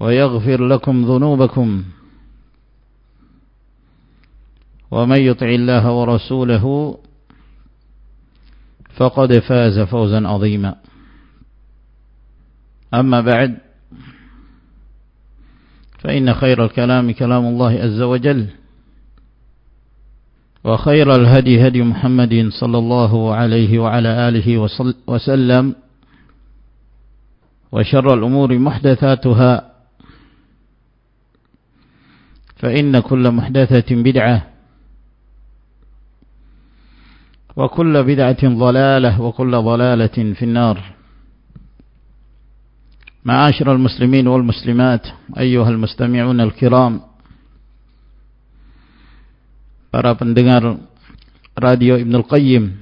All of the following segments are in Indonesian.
ويغفر لكم ذنوبكم ومن يطع الله ورسوله فقد فاز فوزا عظيما. أما بعد فإن خير الكلام كلام الله عز وجل وخير الهدي هدي محمد صلى الله عليه وعلى آله وسلم وشر الأمور محدثاتها فإن كل محدثة بدعة وكل بدعة ضلالة وكل ضلالة في النار. معاشر المسلمين والمسلمات أيها المستمعون الكرام para pendengar radio Ibnul Qayyim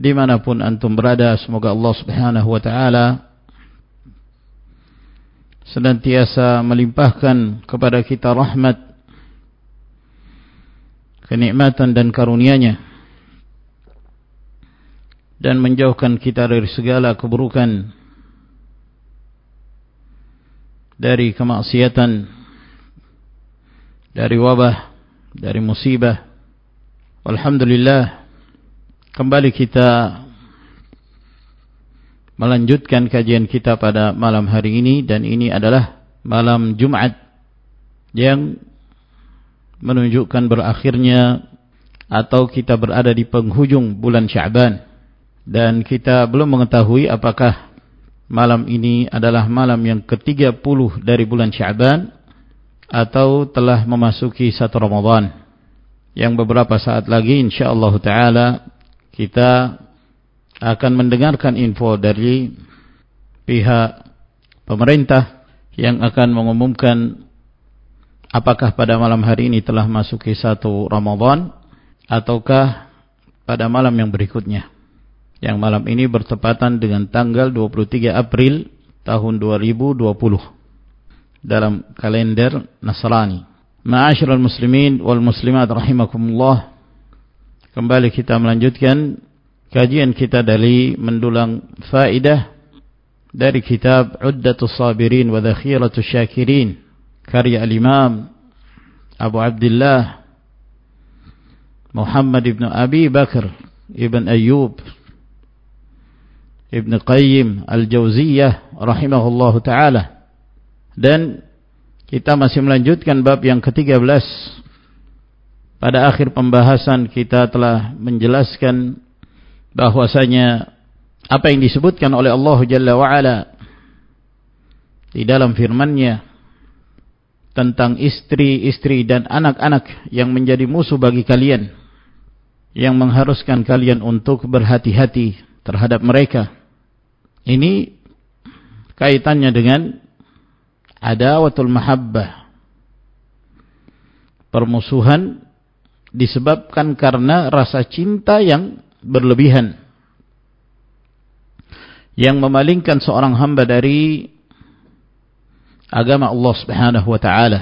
dimanapun antum berada semoga Allah subhanahu wa ta'ala senantiasa melimpahkan kepada kita rahmat kenikmatan dan karunia-Nya dan menjauhkan kita dari segala keburukan dari kemaksiatan dari wabah dari musibah. Alhamdulillah kembali kita melanjutkan kajian kita pada malam hari ini dan ini adalah malam Jumat yang menunjukkan berakhirnya atau kita berada di penghujung bulan Syaban. Dan kita belum mengetahui apakah malam ini adalah malam yang ke-30 dari bulan Syaban atau telah memasuki satu Ramadan. Yang beberapa saat lagi insyaallah taala kita akan mendengarkan info dari pihak pemerintah yang akan mengumumkan apakah pada malam hari ini telah masuki satu Ramadan ataukah pada malam yang berikutnya. Yang malam ini bertepatan dengan tanggal 23 April tahun 2020 dalam kalender Nasrani. Ma'asyiral muslimin wal muslimat rahimakumullah. Kembali kita melanjutkan kajian kita dari mendulang faidah dari kitab Uddatus Sabirin wa Dhakhiratus Syakirin karya al-Imam Abu Abdullah Muhammad ibn Abi Bakar ibn Ayyub ibn Qayyim al-Jauziyah rahimahullahu taala. Dan kita masih melanjutkan bab yang ke-13 pada akhir pembahasan kita telah menjelaskan bahwasanya apa yang disebutkan oleh Allah Jalla wa'ala di dalam firman-Nya tentang istri-istri dan anak-anak yang menjadi musuh bagi kalian yang mengharuskan kalian untuk berhati-hati terhadap mereka. Ini kaitannya dengan adawatul mahabbah. Permusuhan disebabkan karena rasa cinta yang berlebihan yang memalingkan seorang hamba dari agama Allah Subhanahu wa taala.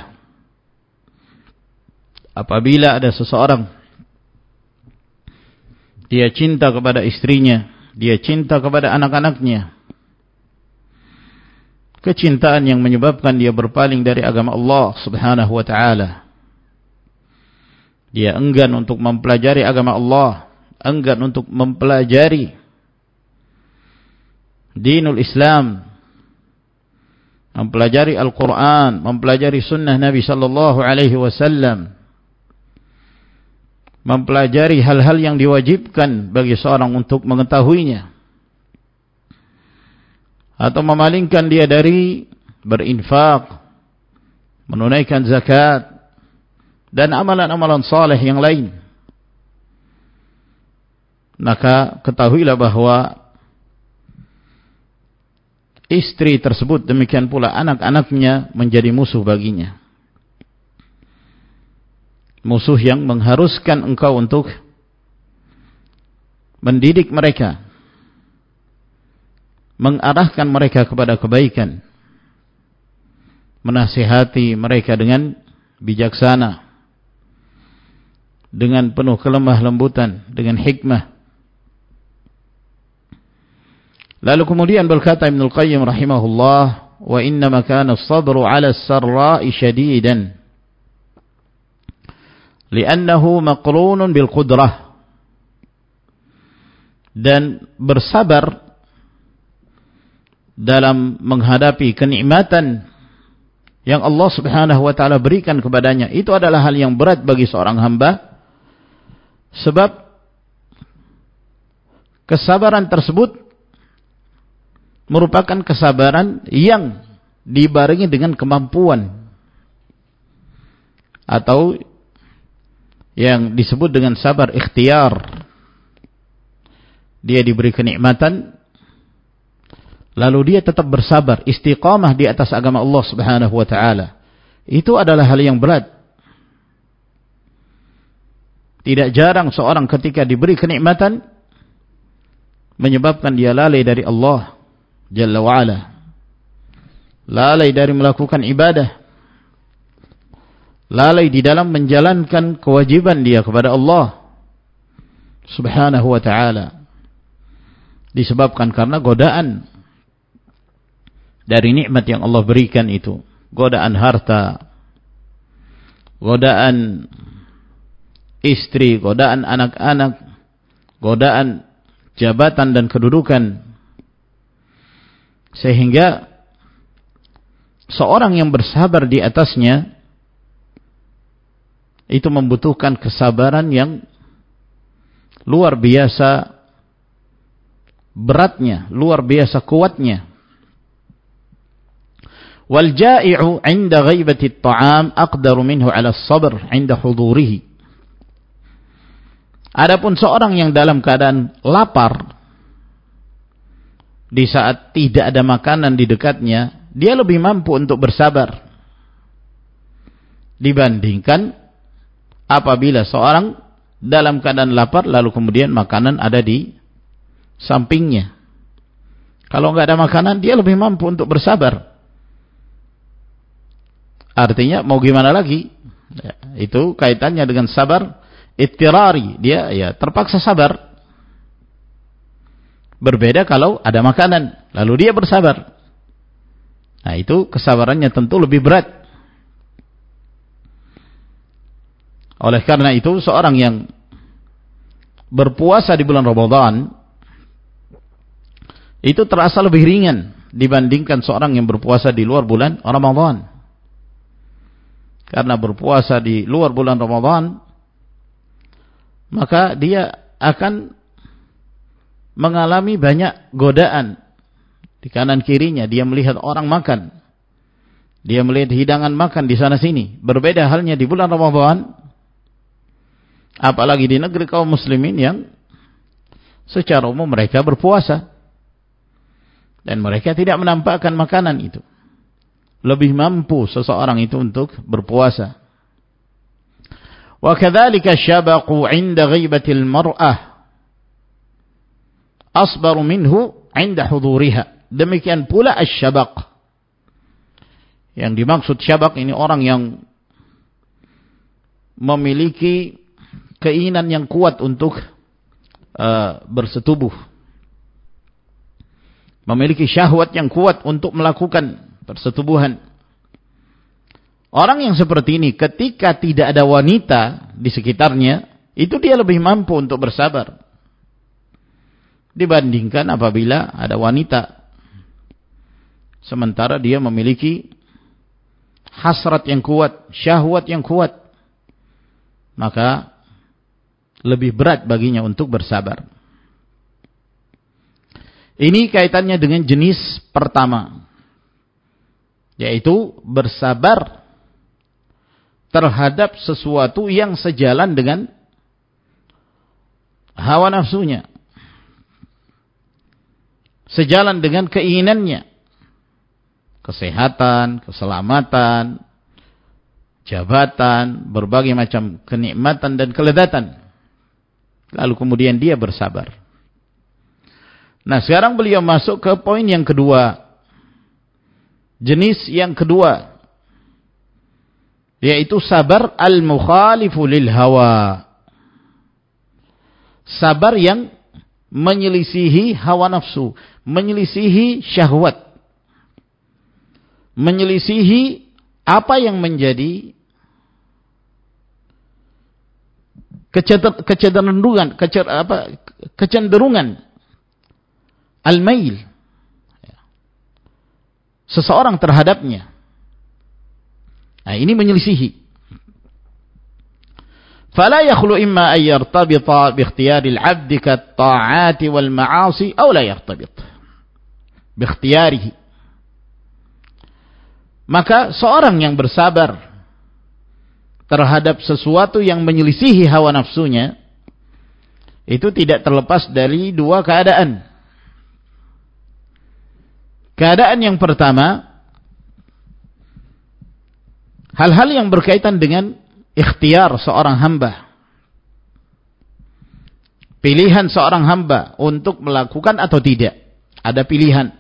Apabila ada seseorang dia cinta kepada istrinya, dia cinta kepada anak-anaknya. Kecintaan yang menyebabkan dia berpaling dari agama Allah Subhanahu wa taala. Dia enggan untuk mempelajari agama Allah, enggan untuk mempelajari dinul Islam, mempelajari Al-Quran, mempelajari sunnah Nabi sallallahu alaihi wasallam, mempelajari hal-hal yang diwajibkan bagi seorang untuk mengetahuinya, atau memalingkan dia dari berinfak, menunaikan zakat, dan amalan-amalan saleh yang lain. Maka ketahuilah bahwa istri tersebut demikian pula anak-anaknya menjadi musuh baginya. Musuh yang mengharuskan engkau untuk mendidik mereka, mengarahkan mereka kepada kebaikan, menasihati mereka dengan bijaksana, dengan penuh kelemah lembutan, dengan hikmah. Lalu kemudian berkata Ibn Al-Qayyim rahimahullah, wa inna kana as-sabru 'ala as-sarra'i shadidan. Li'annahu maqrunun bil qudrah. Dan bersabar dalam menghadapi kenikmatan yang Allah Subhanahu wa taala berikan kepadanya itu adalah hal yang berat bagi seorang hamba Sebab kesabaran tersebut merupakan kesabaran yang dibarengi dengan kemampuan atau yang disebut dengan sabar ikhtiar. Dia diberi kenikmatan lalu dia tetap bersabar, istiqamah di atas agama Allah Subhanahu wa taala. Itu adalah hal yang berat. Tidak jarang seorang ketika diberi kenikmatan menyebabkan dia lalai dari Allah Jalla wa'ala. Lalai dari melakukan ibadah. Lalai di dalam menjalankan kewajiban dia kepada Allah Subhanahu wa ta'ala. Disebabkan karena godaan dari nikmat yang Allah berikan itu. Godaan harta. Godaan istri, godaan anak-anak, godaan jabatan dan kedudukan. Sehingga seorang yang bersabar di atasnya itu membutuhkan kesabaran yang luar biasa beratnya, luar biasa kuatnya. Wal ja'i'u 'inda ghaibati at-ta'am aqdaru minhu 'ala as-sabr 'inda hudurihi. Adapun seorang yang dalam keadaan lapar di saat tidak ada makanan di dekatnya, dia lebih mampu untuk bersabar dibandingkan apabila seorang dalam keadaan lapar lalu kemudian makanan ada di sampingnya. Kalau nggak ada makanan, dia lebih mampu untuk bersabar. Artinya mau gimana lagi? Ya, itu kaitannya dengan sabar ittirari, dia ya terpaksa sabar. Berbeda kalau ada makanan, lalu dia bersabar. Nah, itu kesabarannya tentu lebih berat. Oleh karena itu, seorang yang berpuasa di bulan Ramadan itu terasa lebih ringan dibandingkan seorang yang berpuasa di luar bulan Ramadan. Karena berpuasa di luar bulan Ramadan maka dia akan mengalami banyak godaan di kanan kirinya. Dia melihat orang makan. Dia melihat hidangan makan di sana sini. Berbeda halnya di bulan Ramadan. Apalagi di negeri kaum muslimin yang secara umum mereka berpuasa. Dan mereka tidak menampakkan makanan itu. Lebih mampu seseorang itu untuk berpuasa. Wa kadzalika syabaqu 'inda ghaibatil mar'ah asbaru minhu inda huduriha. Demikian pula asyabak. Yang dimaksud syabak ini orang yang memiliki keinginan yang kuat untuk uh, bersetubuh. Memiliki syahwat yang kuat untuk melakukan persetubuhan. Orang yang seperti ini ketika tidak ada wanita di sekitarnya, itu dia lebih mampu untuk bersabar. Dibandingkan apabila ada wanita. Sementara dia memiliki hasrat yang kuat, syahwat yang kuat. Maka lebih berat baginya untuk bersabar. Ini kaitannya dengan jenis pertama. Yaitu bersabar terhadap sesuatu yang sejalan dengan hawa nafsunya. Sejalan dengan keinginannya. Kesehatan, keselamatan, jabatan, berbagai macam kenikmatan dan kelezatan. Lalu kemudian dia bersabar. Nah sekarang beliau masuk ke poin yang kedua. Jenis yang kedua yaitu sabar al-mukhalifu lil hawa. Sabar yang menyelisihi hawa nafsu, menyelisihi syahwat. Menyelisihi apa yang menjadi kecenderungan, apa, kecenderungan al-mail seseorang terhadapnya Nah, ini menyelisihi. فلا يخلو إما أن يرتبط باختيار العبد كالطاعات والمعاصي أو لا يرتبط باختياره maka seorang yang bersabar terhadap sesuatu yang menyelisihi hawa nafsunya itu tidak terlepas dari dua keadaan keadaan yang pertama hal-hal yang berkaitan dengan ikhtiar seorang hamba. Pilihan seorang hamba untuk melakukan atau tidak. Ada pilihan.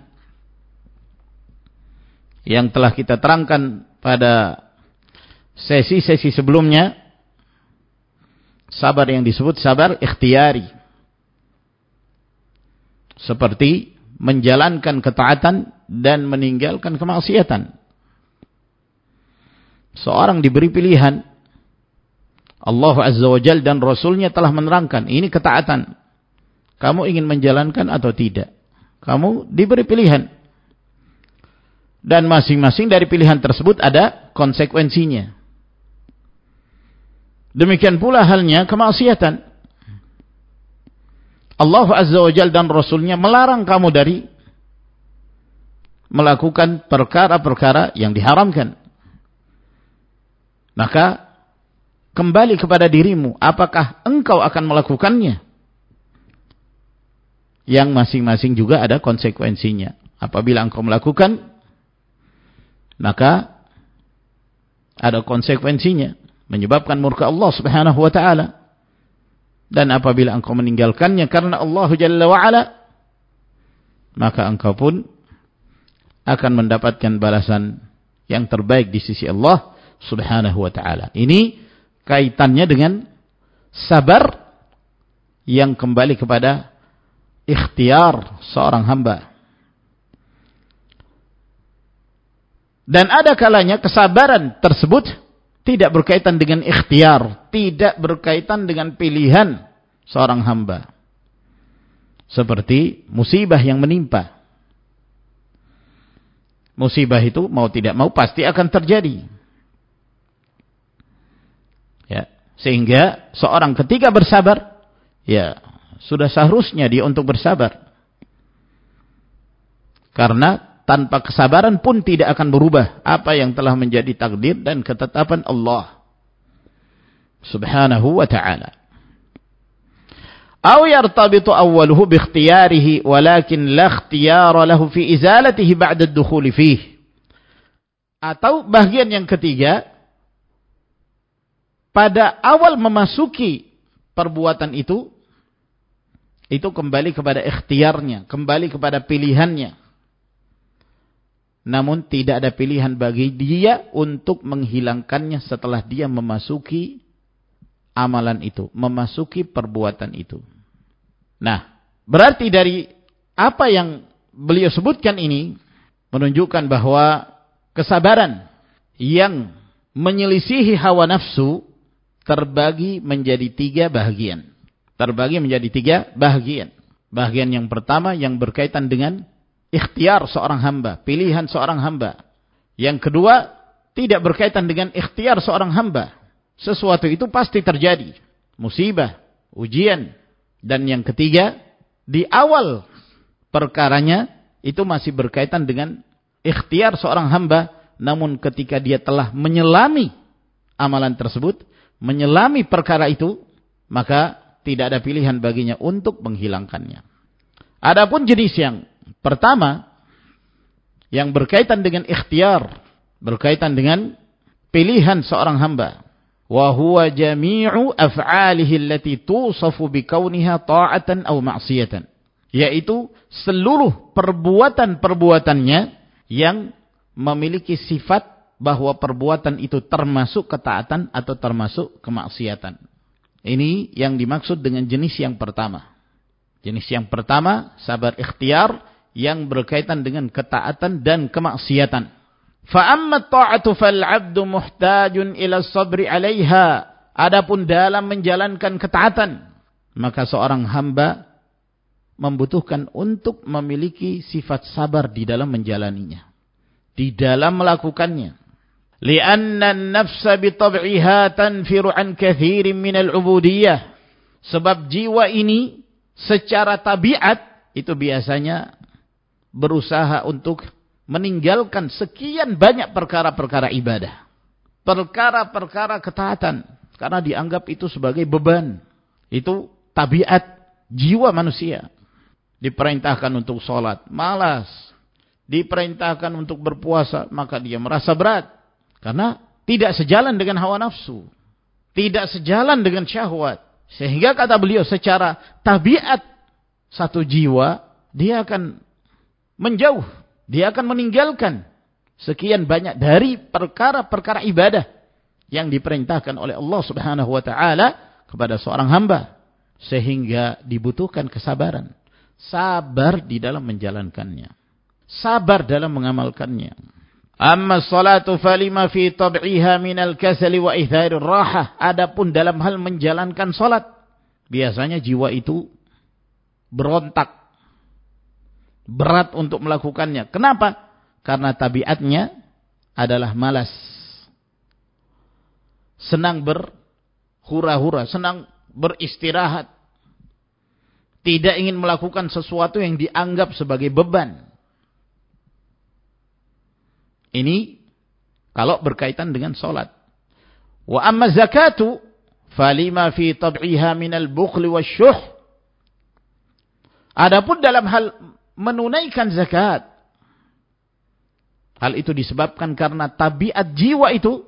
Yang telah kita terangkan pada sesi-sesi sebelumnya. Sabar yang disebut sabar ikhtiari. Seperti menjalankan ketaatan dan meninggalkan kemaksiatan seorang diberi pilihan Allah Azza wa Jal dan Rasulnya telah menerangkan ini ketaatan. Kamu ingin menjalankan atau tidak? Kamu diberi pilihan. Dan masing-masing dari pilihan tersebut ada konsekuensinya. Demikian pula halnya kemaksiatan. Allah Azza wa Jal dan Rasulnya melarang kamu dari melakukan perkara-perkara yang diharamkan. Maka kembali kepada dirimu, apakah engkau akan melakukannya? Yang masing-masing juga ada konsekuensinya. Apabila engkau melakukan, maka ada konsekuensinya, menyebabkan murka Allah Subhanahu wa taala. Dan apabila engkau meninggalkannya karena Allah Jalla wa ala, maka engkau pun akan mendapatkan balasan yang terbaik di sisi Allah subhanahu wa ta'ala. Ini kaitannya dengan sabar yang kembali kepada ikhtiar seorang hamba. Dan ada kalanya kesabaran tersebut tidak berkaitan dengan ikhtiar, tidak berkaitan dengan pilihan seorang hamba. Seperti musibah yang menimpa. Musibah itu mau tidak mau pasti akan terjadi. Ya. Sehingga seorang ketika bersabar, ya sudah seharusnya dia untuk bersabar. Karena tanpa kesabaran pun tidak akan berubah apa yang telah menjadi takdir dan ketetapan Allah Subhanahu wa taala. atau yartabitu awwaluhu bi ikhtiyarihi walakin la ikhtiyara lahu fi izalatihi ba'da ad-dukhul fihi. Atau bagian yang ketiga pada awal memasuki perbuatan itu, itu kembali kepada ikhtiarnya, kembali kepada pilihannya. Namun tidak ada pilihan bagi dia untuk menghilangkannya setelah dia memasuki amalan itu, memasuki perbuatan itu. Nah, berarti dari apa yang beliau sebutkan ini menunjukkan bahwa kesabaran yang menyelisihi hawa nafsu terbagi menjadi tiga bahagian. Terbagi menjadi tiga bahagian. Bahagian yang pertama yang berkaitan dengan ikhtiar seorang hamba, pilihan seorang hamba. Yang kedua, tidak berkaitan dengan ikhtiar seorang hamba. Sesuatu itu pasti terjadi. Musibah, ujian. Dan yang ketiga, di awal perkaranya itu masih berkaitan dengan ikhtiar seorang hamba. Namun ketika dia telah menyelami amalan tersebut, menyelami perkara itu, maka tidak ada pilihan baginya untuk menghilangkannya. Adapun jenis yang pertama yang berkaitan dengan ikhtiar, berkaitan dengan pilihan seorang hamba, wa huwa jami'u af'alihi allati tusafu bikauniha ta'atan aw ma'siyatan, yaitu seluruh perbuatan-perbuatannya yang memiliki sifat bahwa perbuatan itu termasuk ketaatan atau termasuk kemaksiatan. Ini yang dimaksud dengan jenis yang pertama. Jenis yang pertama, sabar ikhtiar yang berkaitan dengan ketaatan dan kemaksiatan. Fa'amma ta'atu fal'abdu muhtajun ila sabri alaiha. Adapun dalam menjalankan ketaatan, maka seorang hamba membutuhkan untuk memiliki sifat sabar di dalam menjalaninya. Di dalam melakukannya. Lianna nafsa bitab'iha tanfiru an kathirin minal ubudiyah. Sebab jiwa ini secara tabiat itu biasanya berusaha untuk meninggalkan sekian banyak perkara-perkara ibadah. Perkara-perkara ketaatan. Karena dianggap itu sebagai beban. Itu tabiat jiwa manusia. Diperintahkan untuk sholat, malas. Diperintahkan untuk berpuasa, maka dia merasa berat. Karena tidak sejalan dengan hawa nafsu. Tidak sejalan dengan syahwat. Sehingga kata beliau secara tabiat satu jiwa, dia akan menjauh. Dia akan meninggalkan sekian banyak dari perkara-perkara ibadah yang diperintahkan oleh Allah Subhanahu wa taala kepada seorang hamba sehingga dibutuhkan kesabaran. Sabar di dalam menjalankannya. Sabar dalam mengamalkannya. Amma salatu falima fi tab'iha minal kasali wa itharir rahah. Adapun dalam hal menjalankan salat, biasanya jiwa itu berontak. Berat untuk melakukannya. Kenapa? Karena tabiatnya adalah malas. Senang berhura-hura, senang beristirahat. Tidak ingin melakukan sesuatu yang dianggap sebagai beban. Ini kalau berkaitan dengan solat. Wa amma zakatu falima fi tab'iha minal bukhli wasyuh. Adapun dalam hal menunaikan zakat. Hal itu disebabkan karena tabiat jiwa itu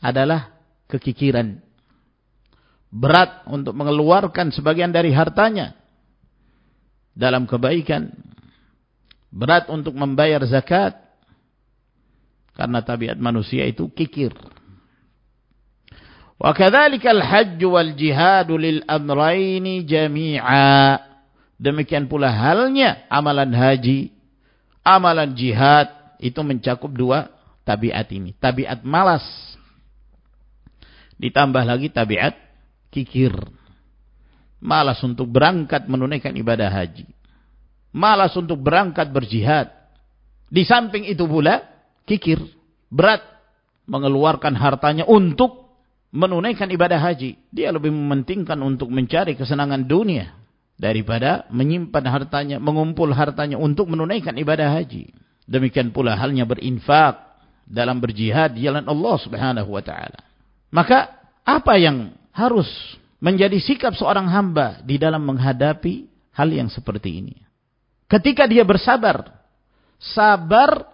adalah kekikiran. Berat untuk mengeluarkan sebagian dari hartanya dalam kebaikan. Berat untuk membayar zakat karena tabiat manusia itu kikir. Wa kadzalikal hajj wal jihad lil amrayn jami'a. Demikian pula halnya amalan haji, amalan jihad itu mencakup dua tabiat ini. Tabiat malas. Ditambah lagi tabiat kikir. Malas untuk berangkat menunaikan ibadah haji. Malas untuk berangkat berjihad. Di samping itu pula kikir, berat mengeluarkan hartanya untuk menunaikan ibadah haji. Dia lebih mementingkan untuk mencari kesenangan dunia daripada menyimpan hartanya, mengumpul hartanya untuk menunaikan ibadah haji. Demikian pula halnya berinfak dalam berjihad di jalan Allah Subhanahu wa taala. Maka apa yang harus menjadi sikap seorang hamba di dalam menghadapi hal yang seperti ini? Ketika dia bersabar, sabar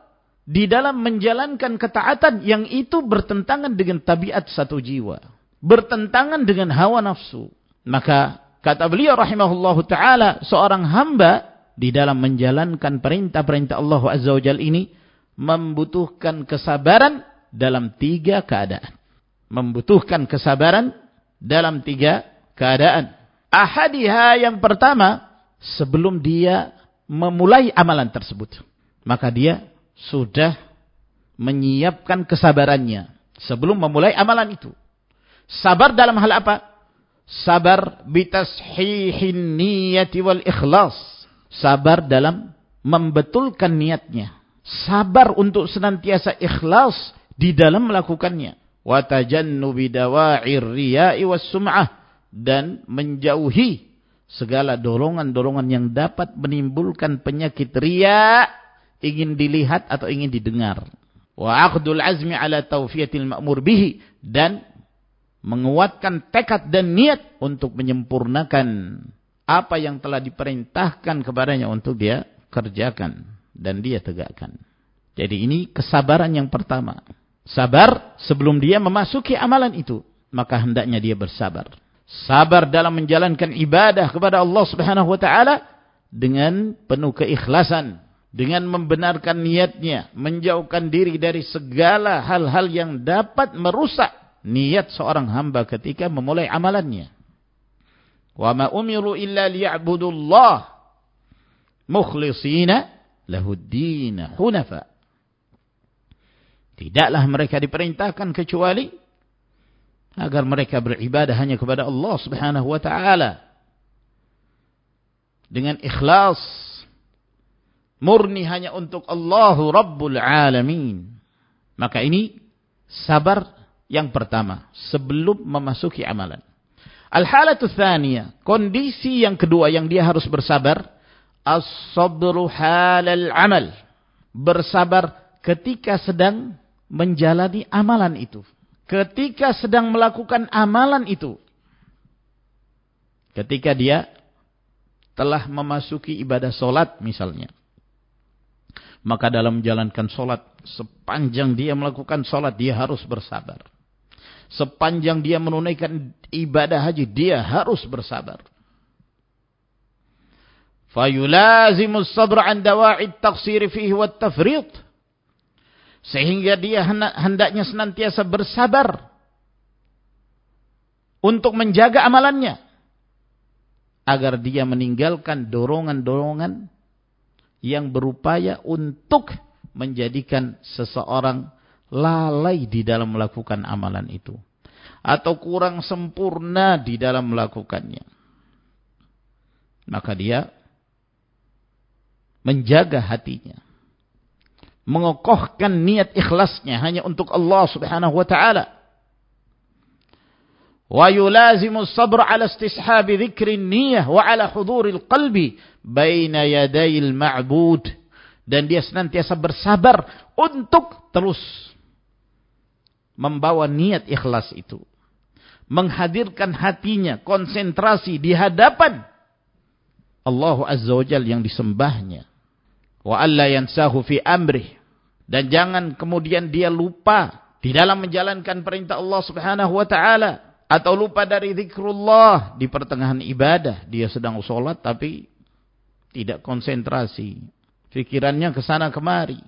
di dalam menjalankan ketaatan yang itu bertentangan dengan tabiat satu jiwa. bertentangan dengan hawa nafsu. Maka kata beliau rahimahullahu taala seorang hamba di dalam menjalankan perintah-perintah Allah Azza wa Jalla ini membutuhkan kesabaran dalam tiga keadaan. Membutuhkan kesabaran dalam tiga keadaan. Ahadiha yang pertama sebelum dia memulai amalan tersebut. Maka dia sudah menyiapkan kesabarannya sebelum memulai amalan itu. Sabar dalam hal apa? Sabar bitashihin niyati wal ikhlas. Sabar dalam membetulkan niatnya. Sabar untuk senantiasa ikhlas di dalam melakukannya. Wa tajannubi dawa'ir riya'i was sum'ah dan menjauhi segala dorongan-dorongan yang dapat menimbulkan penyakit riya, ingin dilihat atau ingin didengar. Wa aqdul azmi ala tawfiyatil ma'mur bihi dan menguatkan tekad dan niat untuk menyempurnakan apa yang telah diperintahkan kepadanya untuk dia kerjakan dan dia tegakkan. Jadi ini kesabaran yang pertama. Sabar sebelum dia memasuki amalan itu, maka hendaknya dia bersabar. Sabar dalam menjalankan ibadah kepada Allah Subhanahu wa taala dengan penuh keikhlasan, dengan membenarkan niatnya, menjauhkan diri dari segala hal-hal yang dapat merusak niat seorang hamba ketika memulai amalannya. Wa ma umiru illa liya'budullah mukhlishina lahud-din hunafa. Tidaklah mereka diperintahkan kecuali agar mereka beribadah hanya kepada Allah Subhanahu wa taala dengan ikhlas murni hanya untuk Allah Rabbul Alamin. Maka ini sabar yang pertama sebelum memasuki amalan. Al-halatu tsaniyah, kondisi yang kedua yang dia harus bersabar, as-sabru halal amal. Bersabar ketika sedang menjalani amalan itu. Ketika sedang melakukan amalan itu. Ketika dia telah memasuki ibadah solat misalnya. Maka dalam menjalankan solat, sepanjang dia melakukan solat, dia harus bersabar. Sepanjang dia menunaikan ibadah haji, dia harus bersabar. Fayulazimus sabra an dawa'id taqsir fihi wat sehingga dia hendaknya senantiasa bersabar untuk menjaga amalannya. Agar dia meninggalkan dorongan-dorongan yang berupaya untuk menjadikan seseorang lalai di dalam melakukan amalan itu. Atau kurang sempurna di dalam melakukannya. Maka dia menjaga hatinya mengokohkan niat ikhlasnya hanya untuk Allah Subhanahu wa taala. Sabr dan dia senantiasa bersabar untuk terus membawa niat ikhlas itu. Menghadirkan hatinya konsentrasi di hadapan Allah Azza wa Jalla yang disembahnya. Wa alla yansahu fi amrih. Dan jangan kemudian dia lupa di dalam menjalankan perintah Allah Subhanahu wa taala atau lupa dari zikrullah di pertengahan ibadah. Dia sedang sholat tapi tidak konsentrasi. Fikirannya ke sana kemari.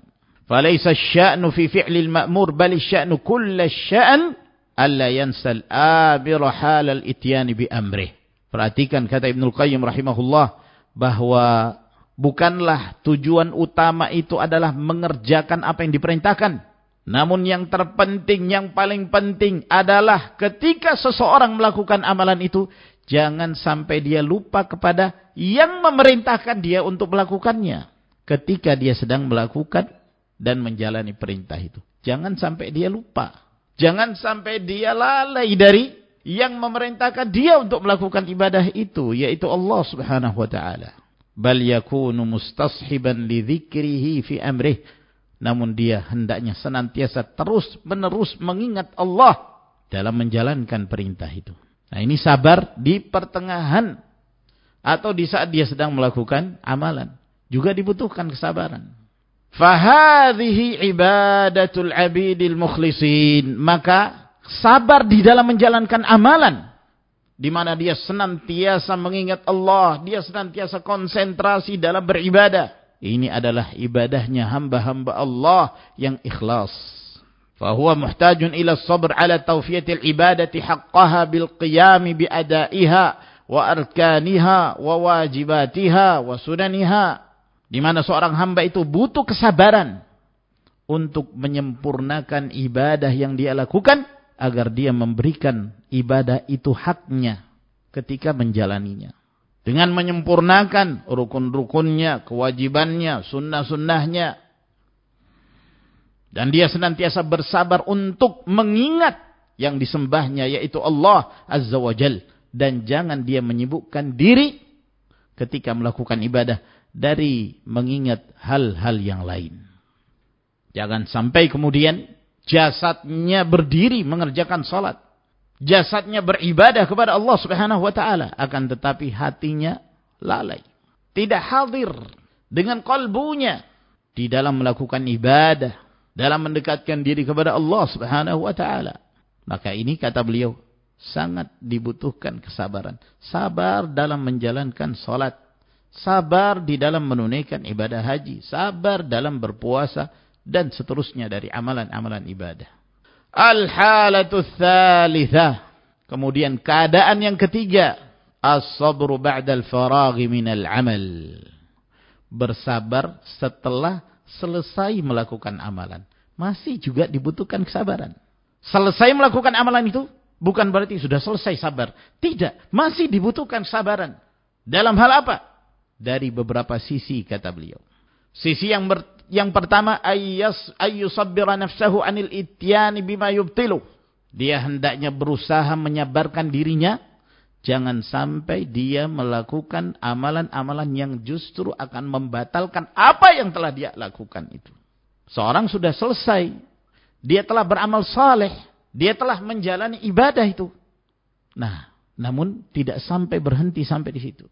Falaysa asy-sya'nu fi fi'lil ma'mur bal asy-sya'nu kull asy-sya'n alla yansal abir halal ityani bi amrih. Perhatikan kata Ibnu Qayyim rahimahullah bahwa bukanlah tujuan utama itu adalah mengerjakan apa yang diperintahkan. Namun yang terpenting, yang paling penting adalah ketika seseorang melakukan amalan itu, jangan sampai dia lupa kepada yang memerintahkan dia untuk melakukannya. Ketika dia sedang melakukan dan menjalani perintah itu. Jangan sampai dia lupa. Jangan sampai dia lalai dari yang memerintahkan dia untuk melakukan ibadah itu. Yaitu Allah subhanahu wa ta'ala bal yakunu mustashiban li fi amrih namun dia hendaknya senantiasa terus menerus mengingat Allah dalam menjalankan perintah itu. Nah ini sabar di pertengahan atau di saat dia sedang melakukan amalan. Juga dibutuhkan kesabaran. Fahadhihi ibadatul abidil mukhlisin. Maka sabar di dalam menjalankan amalan. Di mana dia senantiasa mengingat Allah, dia senantiasa konsentrasi dalam beribadah. Ini adalah ibadahnya hamba-hamba Allah yang ikhlas. Fahuwa muhtajun ila sabr ala tawfiyatil ibadati haqqaha bil qiyam bi adaiha wa arkaniha wa wajibatiha wa sunaniha. Di mana seorang hamba itu butuh kesabaran untuk menyempurnakan ibadah yang dia lakukan agar dia memberikan ibadah itu haknya ketika menjalaninya. Dengan menyempurnakan rukun-rukunnya, kewajibannya, sunnah-sunnahnya. Dan dia senantiasa bersabar untuk mengingat yang disembahnya yaitu Allah Azza wa Jal. Dan jangan dia menyibukkan diri ketika melakukan ibadah dari mengingat hal-hal yang lain. Jangan sampai kemudian jasadnya berdiri mengerjakan salat. Jasadnya beribadah kepada Allah Subhanahu wa taala, akan tetapi hatinya lalai. Tidak hadir dengan kalbunya di dalam melakukan ibadah, dalam mendekatkan diri kepada Allah Subhanahu wa taala. Maka ini kata beliau sangat dibutuhkan kesabaran. Sabar dalam menjalankan salat, sabar di dalam menunaikan ibadah haji, sabar dalam berpuasa, dan seterusnya dari amalan-amalan ibadah. Al-halatu thalithah. Kemudian keadaan yang ketiga. As-sabru ba'dal faraghi minal amal. Bersabar setelah selesai melakukan amalan. Masih juga dibutuhkan kesabaran. Selesai melakukan amalan itu. Bukan berarti sudah selesai sabar. Tidak. Masih dibutuhkan kesabaran. Dalam hal apa? Dari beberapa sisi kata beliau. Sisi yang yang pertama ayyas ayyusabbira nafsahu anil ityani bima yubtilu. Dia hendaknya berusaha menyabarkan dirinya jangan sampai dia melakukan amalan-amalan yang justru akan membatalkan apa yang telah dia lakukan itu. Seorang sudah selesai, dia telah beramal saleh, dia telah menjalani ibadah itu. Nah, namun tidak sampai berhenti sampai di situ.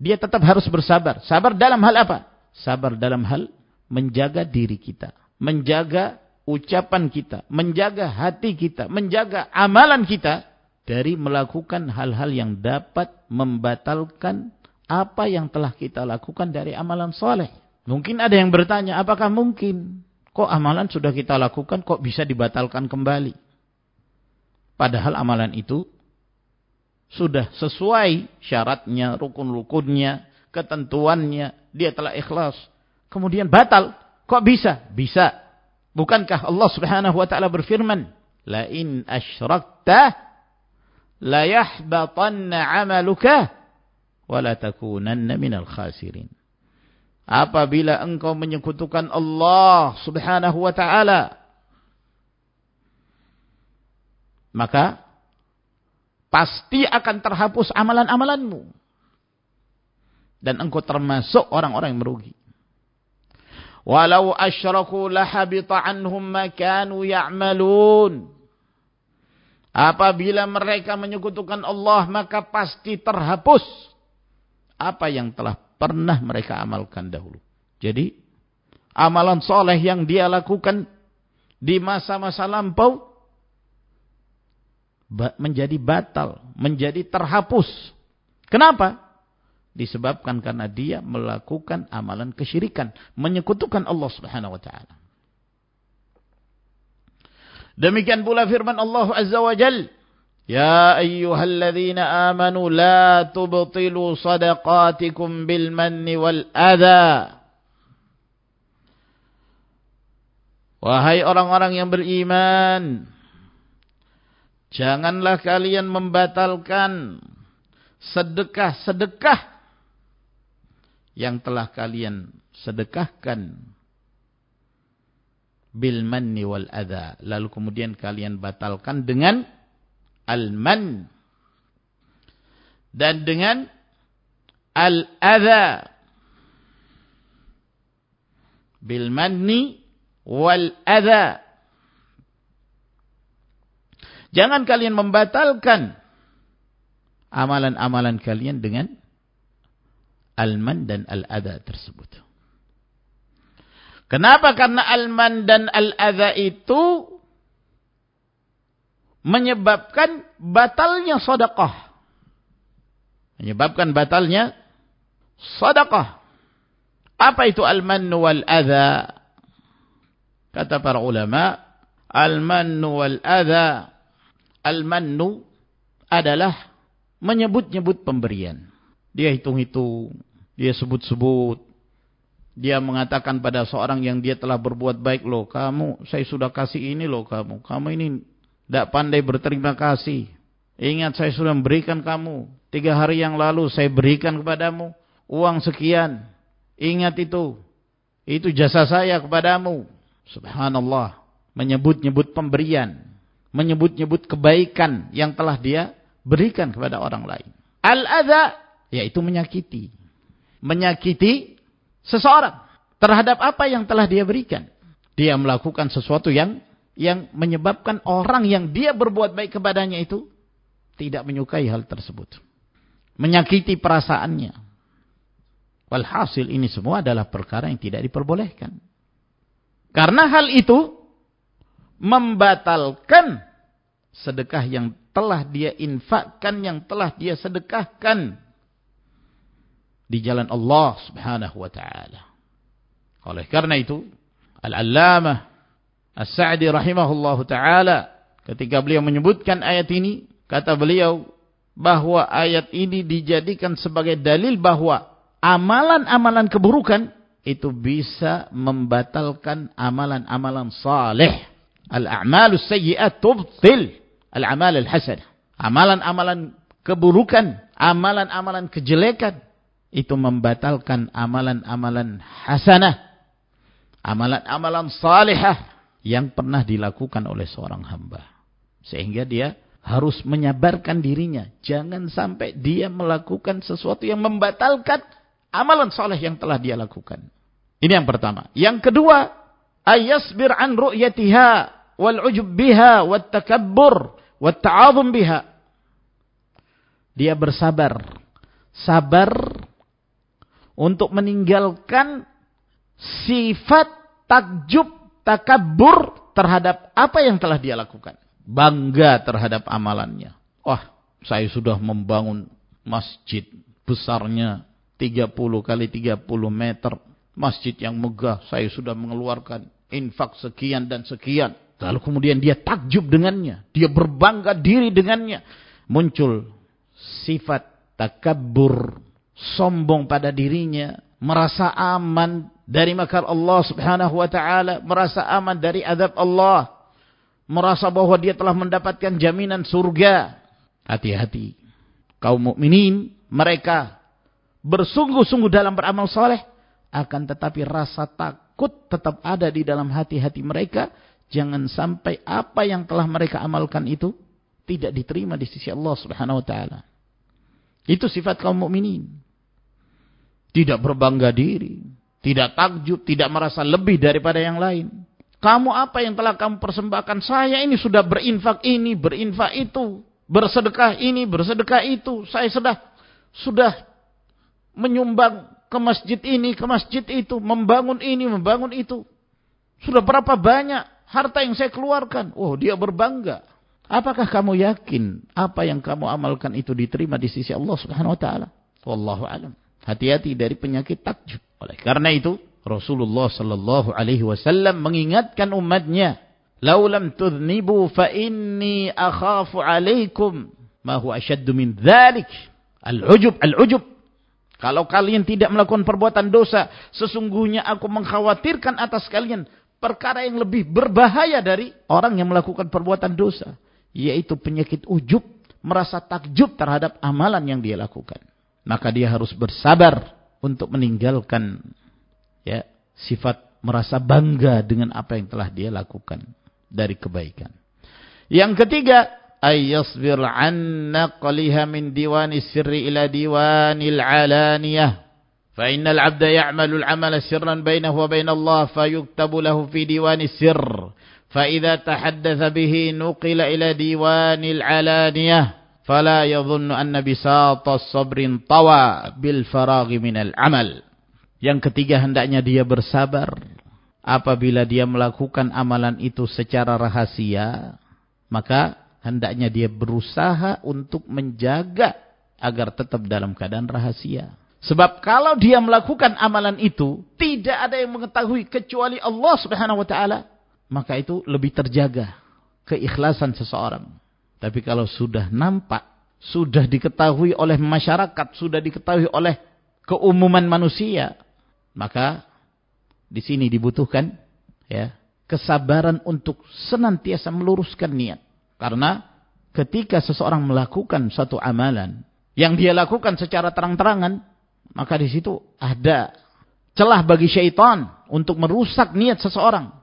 Dia tetap harus bersabar. Sabar dalam hal apa? Sabar dalam hal menjaga diri kita, menjaga ucapan kita, menjaga hati kita, menjaga amalan kita dari melakukan hal-hal yang dapat membatalkan apa yang telah kita lakukan dari amalan soleh. Mungkin ada yang bertanya, apakah mungkin? Kok amalan sudah kita lakukan, kok bisa dibatalkan kembali? Padahal amalan itu sudah sesuai syaratnya, rukun-rukunnya, ketentuannya, dia telah ikhlas kemudian batal. Kok bisa? Bisa. Bukankah Allah Subhanahu wa taala berfirman, "La in asyrakta la yahbatanna 'amaluka wa la takunanna minal khasirin." Apabila engkau menyekutukan Allah Subhanahu wa taala, maka pasti akan terhapus amalan-amalanmu. Dan engkau termasuk orang-orang yang merugi. Walau asyraku lahabita anhum ma kanu ya'malun. Apabila mereka menyekutukan Allah maka pasti terhapus apa yang telah pernah mereka amalkan dahulu. Jadi amalan soleh yang dia lakukan di masa-masa lampau menjadi batal, menjadi terhapus. Kenapa? Disebabkan karena dia melakukan amalan kesyirikan, menyekutukan Allah Subhanahu wa taala. Demikian pula firman Allah Azza wa Jal, Ya ayyuhalladzina amanu la tubtilu sadaqatikum bil manni wal adha. Wahai orang-orang yang beriman, janganlah kalian membatalkan sedekah-sedekah yang telah kalian sedekahkan bil manni wal adha. Lalu kemudian kalian batalkan dengan al man. Dan dengan al adha. Bil manni wal adha. Jangan kalian membatalkan amalan-amalan kalian dengan alman dan al-adha tersebut. Kenapa? Karena alman dan al-adha itu menyebabkan batalnya sedekah. Menyebabkan batalnya sedekah. Apa itu al-mannu wal adha? Kata para ulama, al-mannu wal adha. Al-mannu adalah menyebut-nyebut pemberian. Dia hitung-hitung, dia sebut-sebut, dia mengatakan pada seorang yang dia telah berbuat baik loh, kamu saya sudah kasih ini loh kamu. Kamu ini tidak pandai berterima kasih. Ingat saya sudah memberikan kamu. Tiga hari yang lalu saya berikan kepadamu uang sekian. Ingat itu. Itu jasa saya kepadamu. Subhanallah. Menyebut-nyebut pemberian. Menyebut-nyebut kebaikan yang telah dia berikan kepada orang lain. Al-adha, yaitu menyakiti. Menyakiti seseorang terhadap apa yang telah dia berikan. Dia melakukan sesuatu yang yang menyebabkan orang yang dia berbuat baik kepadanya itu tidak menyukai hal tersebut. Menyakiti perasaannya. Walhasil ini semua adalah perkara yang tidak diperbolehkan. Karena hal itu membatalkan sedekah yang telah dia infakkan, yang telah dia sedekahkan di jalan Allah Subhanahu wa taala. Oleh karena itu, Al-Allamah As-Sa'di rahimahullahu taala ketika beliau menyebutkan ayat ini, kata beliau bahwa ayat ini dijadikan sebagai dalil bahwa amalan-amalan keburukan itu bisa membatalkan amalan-amalan saleh. Al-a'malus sayyi'at tubtil al-amal al-hasanah. Amalan-amalan keburukan, amalan-amalan kejelekan itu membatalkan amalan-amalan hasanah, amalan-amalan salihah yang pernah dilakukan oleh seorang hamba. Sehingga dia harus menyabarkan dirinya. Jangan sampai dia melakukan sesuatu yang membatalkan amalan saleh yang telah dia lakukan. Ini yang pertama. Yang kedua, ayasbir an ru'yatiha wal ujub biha wat takabbur wat ta'adhum biha. Dia bersabar. Sabar untuk meninggalkan sifat takjub, takabur terhadap apa yang telah dia lakukan. Bangga terhadap amalannya. Wah, saya sudah membangun masjid besarnya 30 kali 30 meter. Masjid yang megah, saya sudah mengeluarkan infak sekian dan sekian. Lalu kemudian dia takjub dengannya. Dia berbangga diri dengannya. Muncul sifat takabur sombong pada dirinya, merasa aman dari makar Allah Subhanahu wa taala, merasa aman dari azab Allah, merasa bahwa dia telah mendapatkan jaminan surga. Hati-hati. Kaum mukminin mereka bersungguh-sungguh dalam beramal saleh akan tetapi rasa takut tetap ada di dalam hati-hati mereka. Jangan sampai apa yang telah mereka amalkan itu tidak diterima di sisi Allah Subhanahu wa taala. Itu sifat kaum mukminin tidak berbangga diri, tidak takjub, tidak merasa lebih daripada yang lain. Kamu apa yang telah kamu persembahkan? Saya ini sudah berinfak ini, berinfak itu, bersedekah ini, bersedekah itu. Saya sudah sudah menyumbang ke masjid ini, ke masjid itu, membangun ini, membangun itu. Sudah berapa banyak harta yang saya keluarkan? Oh, dia berbangga. Apakah kamu yakin apa yang kamu amalkan itu diterima di sisi Allah Subhanahu wa taala? Wallahu alam. Hati-hati dari penyakit takjub. Oleh karena itu, Rasulullah sallallahu alaihi wasallam mengingatkan umatnya, "Lau lam tudhnibu fa inni akhafu 'alaikum ma huwa ashaddu min dzalik." Al-ujub, al-ujub. Kalau kalian tidak melakukan perbuatan dosa, sesungguhnya aku mengkhawatirkan atas kalian perkara yang lebih berbahaya dari orang yang melakukan perbuatan dosa, yaitu penyakit ujub, merasa takjub terhadap amalan yang dia lakukan maka dia harus bersabar untuk meninggalkan ya sifat merasa bangga dengan apa yang telah dia lakukan dari kebaikan. Yang ketiga, ayyasbir an naqliha min diwani sirri ila diwanil alaniyah. Fa innal 'abda ya'malu al-'amala sirran bainahu wa bain Allah fayuktabu lahu fi diwani sirr. Fa idza tahaddatha bihi nuqila ila diwanil alaniyah. Yadhunnu anna bisata sabrin tawa bil faraghi minal amal. Yang ketiga hendaknya dia bersabar apabila dia melakukan amalan itu secara rahasia, maka hendaknya dia berusaha untuk menjaga agar tetap dalam keadaan rahasia. Sebab kalau dia melakukan amalan itu, tidak ada yang mengetahui kecuali Allah Subhanahu wa taala, maka itu lebih terjaga keikhlasan seseorang. Tapi kalau sudah nampak, sudah diketahui oleh masyarakat, sudah diketahui oleh keumuman manusia, maka di sini dibutuhkan ya, kesabaran untuk senantiasa meluruskan niat. Karena ketika seseorang melakukan suatu amalan yang dia lakukan secara terang-terangan, maka di situ ada celah bagi syaitan untuk merusak niat seseorang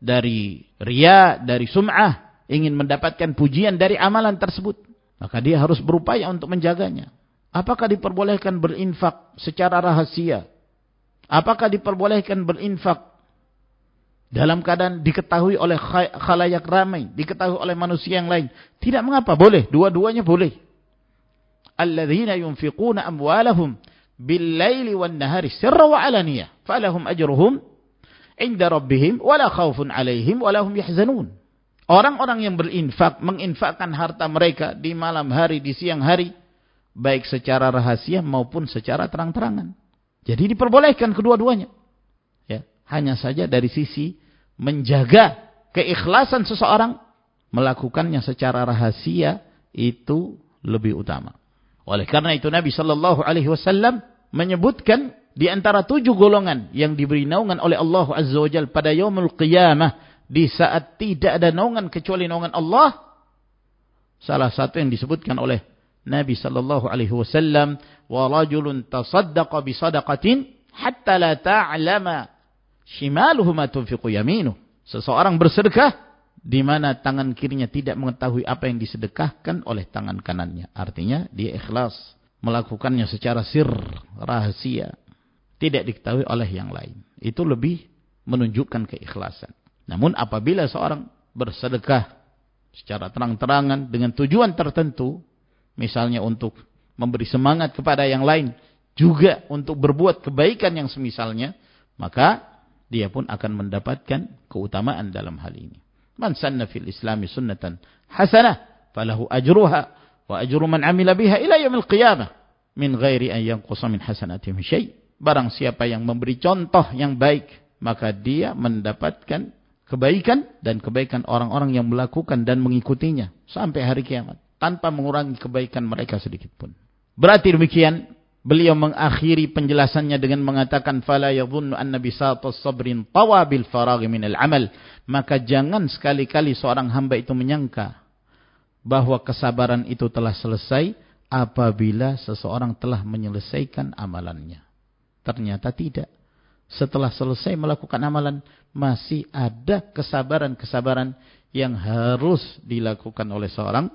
dari ria, dari sum'ah, ingin mendapatkan pujian dari amalan tersebut. Maka dia harus berupaya untuk menjaganya. Apakah diperbolehkan berinfak secara rahasia? Apakah diperbolehkan berinfak dalam keadaan diketahui oleh khalayak ramai, diketahui oleh manusia yang lain? Tidak mengapa, boleh. Dua-duanya boleh. Alladzina yunfiquna amwalahum bil-laili wan-nahari sirra wa alaniyah falahum ajruhum inda rabbihim wala khaufun alaihim wala hum yahzanun. Orang-orang yang berinfak, menginfakkan harta mereka di malam hari, di siang hari, baik secara rahasia maupun secara terang-terangan. Jadi diperbolehkan kedua-duanya. Ya, hanya saja dari sisi menjaga keikhlasan seseorang melakukannya secara rahasia itu lebih utama. Oleh karena itu Nabi Shallallahu Alaihi Wasallam menyebutkan di antara tujuh golongan yang diberi naungan oleh Allah Azza wa Jal pada yaumul qiyamah di saat tidak ada naungan kecuali naungan Allah. Salah satu yang disebutkan oleh Nabi Shallallahu Alaihi Wasallam, wa rajulun tasaddaqa bi sadaqatin hatta la ta'lama shimaluhu ma tunfiqu yaminuh. Seseorang bersedekah di mana tangan kirinya tidak mengetahui apa yang disedekahkan oleh tangan kanannya. Artinya dia ikhlas melakukannya secara sir, rahasia, tidak diketahui oleh yang lain. Itu lebih menunjukkan keikhlasan. Namun apabila seorang bersedekah secara terang-terangan dengan tujuan tertentu, misalnya untuk memberi semangat kepada yang lain, juga untuk berbuat kebaikan yang semisalnya, maka dia pun akan mendapatkan keutamaan dalam hal ini. Man sanna fil islami sunnatan hasanah falahu ajruha wa ajru man amila biha ila yaumil qiyamah min ghairi an yanqusa min hasanatihim syai. Barang siapa yang memberi contoh yang baik, maka dia mendapatkan kebaikan dan kebaikan orang-orang yang melakukan dan mengikutinya sampai hari kiamat tanpa mengurangi kebaikan mereka sedikit pun. Berarti demikian Beliau mengakhiri penjelasannya dengan mengatakan fala yadhunnu anna bisatas sabrin tawa bil faragh min al amal. Maka jangan sekali-kali seorang hamba itu menyangka bahwa kesabaran itu telah selesai apabila seseorang telah menyelesaikan amalannya. Ternyata tidak. Setelah selesai melakukan amalan masih ada kesabaran-kesabaran yang harus dilakukan oleh seorang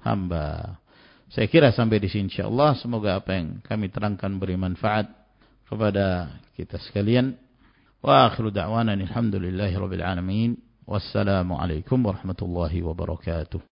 hamba saya kira sampai di sini insyaallah semoga apa yang kami terangkan beri manfaat kepada kita sekalian. Wa akhiru da'wana alhamdulillahi rabbil alamin. Wassalamu alaikum warahmatullahi wabarakatuh.